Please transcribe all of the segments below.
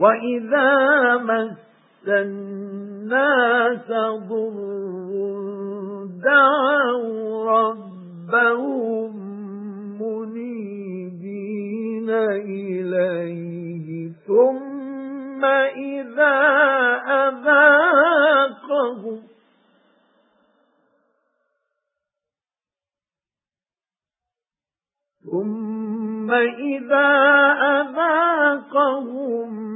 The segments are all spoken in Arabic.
وَإِذَا مَسَّ النَّاسَ ضُرٌّ دَعَوْا رَبَّهُم مُنِيبِينَ إِلَيْهِ ثُمَّ إِذَا أَذَاقَهُم ثُمَّ إِذَا أَذَاقَهُم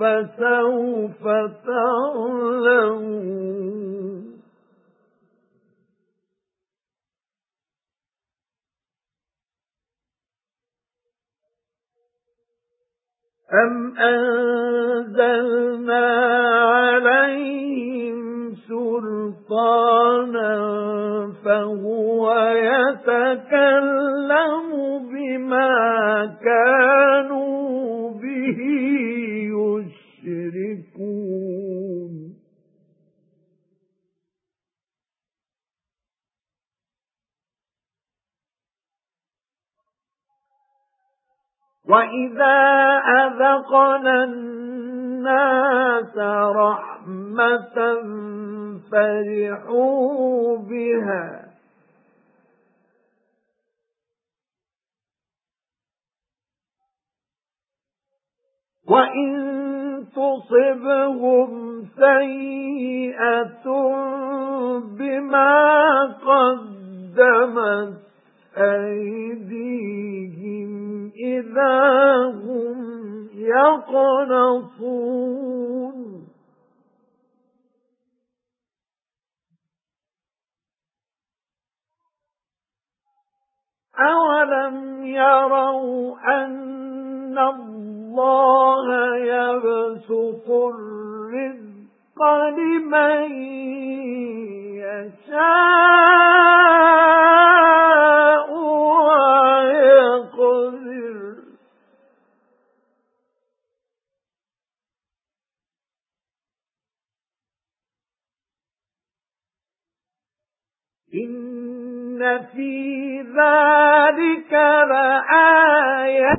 فَسَوْفَ تَعْلَمُونَ. أَمْ أَنزَلْنَا عَلَيْهِمْ سُلْطَانًا فَهُوَ يَتَكَلَّمُ بِمَا كَانُوا وَإِذَا أَذَقْنَا النَّاسَ رَحْمَةً فَرِحُوا بِهَا وَإِن تُصِبْهُمْ سَيِّئَةٌ بِمَا قَدَّمَتْ هُمْ يَقْنَطُونَ. أَوَلَمْ يَرَوْا أَنَّ اللَّهَ يَبْسُطُ الرِّزْقَ لِمَن يَشَاءُ. إِنَّ فِي ذَلِكَ لَآيَةً